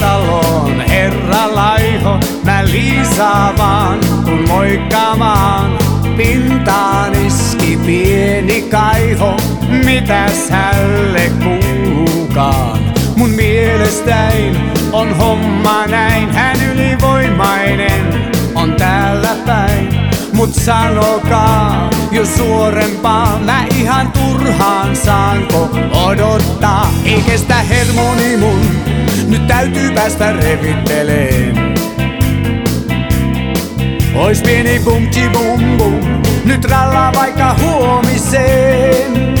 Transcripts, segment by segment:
taloon, herra laiho, mä Liisa vaan, kun moikkaamaan. Pintaan iski pieni kaiho, mitäs hälle kuukaan. Mun mielestäin on homma näin, hän ylivoimainen on täällä päin. Mut sanokaa jo suorempaa, mä ihan turhaan saanko odottaa. Ei kestä hermoni mun täytyy päästä revitteleen. Ois pieni bumti bum bum, nyt rallaa vaikka huomiseen.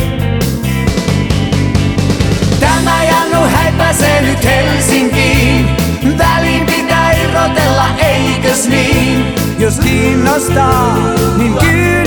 Tämä Jannu häipäsee nyt Helsinkiin, väliin pitää irrotella, eikös niin? Jos kiinnostaa, niin kyydin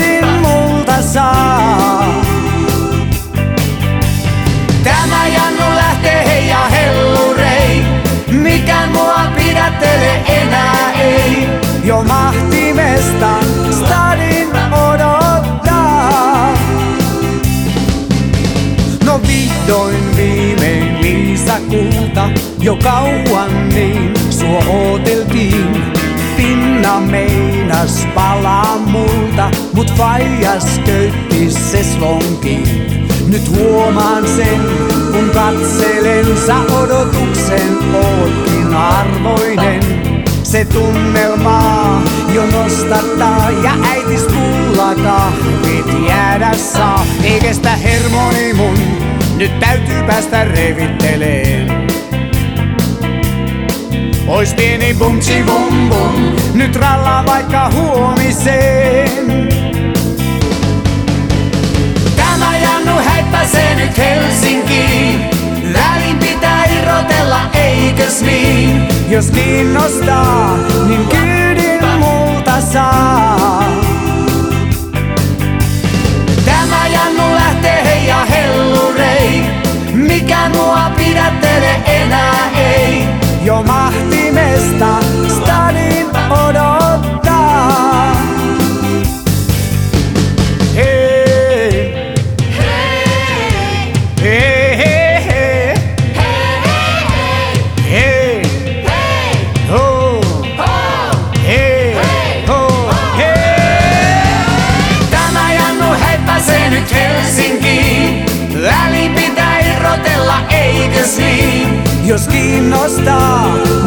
Kulta, jo kauan niin sua ooteltiin. Pinna meinas palaa multa, mut faijas köytti se slonkiin. Nyt huomaan sen, kun katselen sä odotuksen ootkin arvoinen. Se tunnelmaa jo nostattaa ja äitis pulla kahvit jäädä saa. Ei kestä hermoni mun, nyt täytyy päästä revitteleen. Ois pieni bumtsi bum bum, nyt rallaa vaikka huomiseen. Tämä Jannu häippäsee nyt Helsinkiin, välin pitää irrotella, eikös niin? Jos kiinnostaa, Dios que no está.